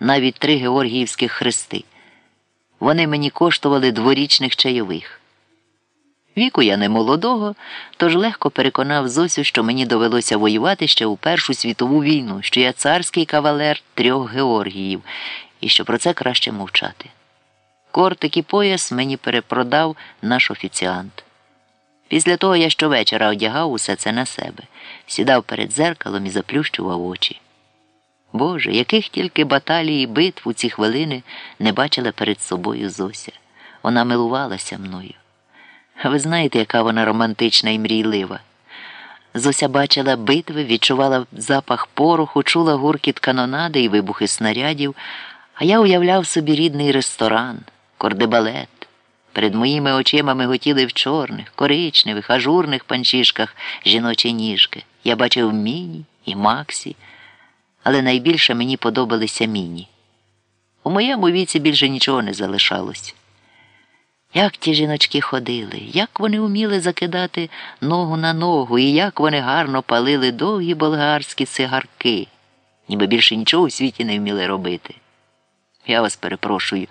навіть три георгіївських хрести. Вони мені коштували дворічних чайових. Віку я не молодого, тож легко переконав Зосю, що мені довелося воювати ще у Першу світову війну, що я царський кавалер трьох Георгіїв, і що про це краще мовчати. Кортик і пояс мені перепродав наш офіціант. Після того я щовечора одягав усе це на себе, сідав перед зеркалом і заплющував очі. Боже, яких тільки баталій і битв у ці хвилини не бачила перед собою Зося. Вона милувалася мною. Ви знаєте, яка вона романтична і мрійлива. Зося бачила битви, відчувала запах пороху, чула гуркіт канонади і вибухи снарядів, а я уявляв собі рідний ресторан, кордебалет. Перед моїми очима миготіли в чорних, коричневих, ажурних панчішках жіночі ніжки. Я бачив міні і Максі, але найбільше мені подобалися міні. У моєму віці більше нічого не залишалось. Як ті жіночки ходили, як вони вміли закидати ногу на ногу, і як вони гарно палили довгі болгарські цигарки, ніби більше нічого у світі не вміли робити. Я вас перепрошую,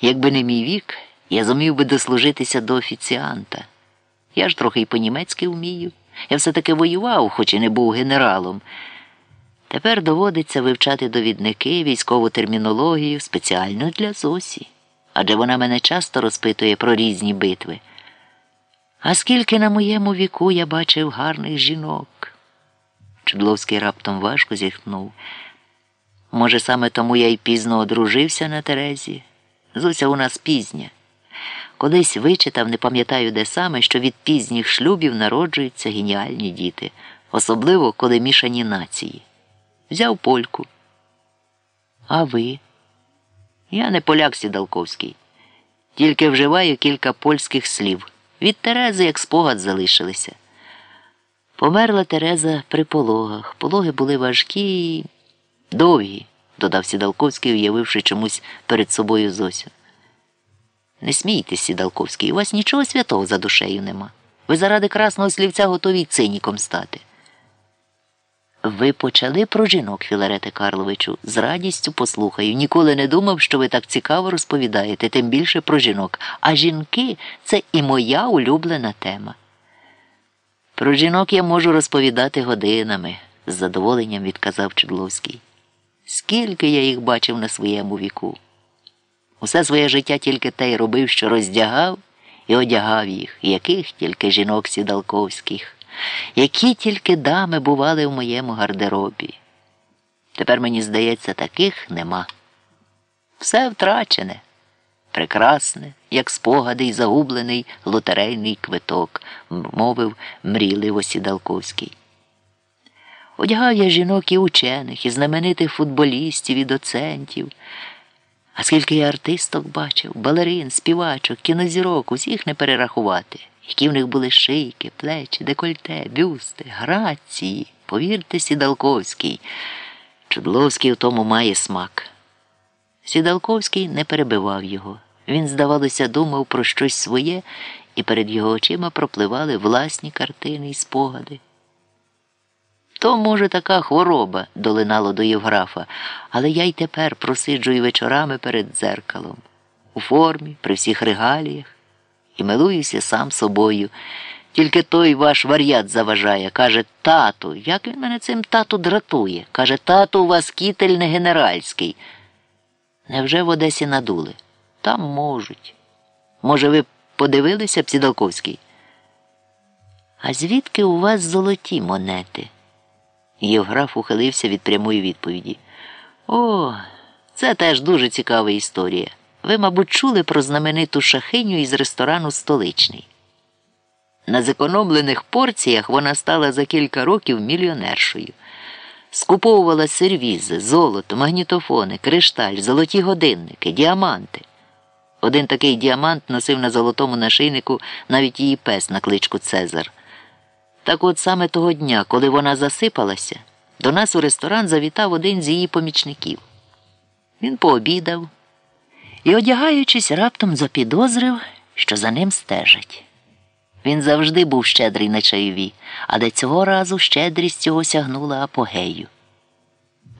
якби не мій вік, я зумів би дослужитися до офіціанта. Я ж трохи й по-німецьки вмію. Я все-таки воював, хоч і не був генералом. Тепер доводиться вивчати довідники, військову термінологію спеціально для Зосі адже вона мене часто розпитує про різні битви. А скільки на моєму віку я бачив гарних жінок. Чудловський раптом важко зітхнув. Може, саме тому я й пізно одружився на Терезі. Зуся у нас пізня. Колись вичитав, не пам'ятаю де саме, що від пізніх шлюбів народжуються геніальні діти, особливо коли мішані нації. Взяв польку. А ви? Я не поляк Сідалковський, тільки вживаю кілька польських слів. Від Терези як спогад залишилися. Померла Тереза при пологах. Пологи були важкі і довгі, додав Сідалковський, уявивши чомусь перед собою Зосю. Не смійтесь, Сідалковський, у вас нічого святого за душею нема. Ви заради красного слівця готові циніком стати. Ви почали про жінок, Філарете Карловичу, з радістю послухаю. Ніколи не думав, що ви так цікаво розповідаєте, тим більше про жінок. А жінки це і моя улюблена тема. Про жінок я можу розповідати годинами, з задоволенням відказав Чудловський. Скільки я їх бачив на своєму віку. Усе своє життя тільки те й робив, що роздягав і одягав їх, яких тільки жінок сідалковських які тільки дами бували в моєму гардеробі. Тепер, мені здається, таких нема. Все втрачене, прекрасне, як спогади й загублений лотерейний квиток, мовив мрійливо Сідалковський. Одягав я жінок і учених, і знаменитих футболістів, і доцентів. А скільки я артисток бачив, балерин, співачок, кінозірок, усіх не перерахувати які в них були шийки, плечі, декольте, бюсти, грації, повірте, Сідалковський. Чудловський у тому має смак. Сідалковський не перебивав його. Він, здавалося, думав про щось своє, і перед його очима пропливали власні картини й спогади. То, може, така хвороба, долинало до Євграфа, але я й тепер просиджую вечорами перед дзеркалом, у формі, при всіх регаліях і милуюся сам собою. Тільки той ваш вар'ят заважає, каже, тату, як він мене цим тату дратує? Каже, тату, у вас кітель не генеральський. Невже в Одесі надули? Там можуть. Може, ви подивилися, Псідалковський? А звідки у вас золоті монети? Євграф ухилився від прямої відповіді. О, це теж дуже цікава історія. Ви, мабуть, чули про знамениту шахиню із ресторану Столичний. На зекономлених порціях вона стала за кілька років мільйонершою. Скуповувала сервізи, золото, магнітофони, кришталь, золоті годинники, діаманти. Один такий діамант носив на золотому нашийнику навіть її пес на кличку Цезар. Так от саме того дня, коли вона засипалася, до нас у ресторан завітав один з її помічників. Він пообідав і, одягаючись, раптом запідозрив, що за ним стежать. Він завжди був щедрий на чайові, але цього разу щедрість його сягнула апогею.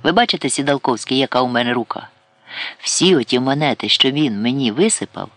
Ви бачите, Сідалковський, яка у мене рука? Всі оті монети, що він мені висипав,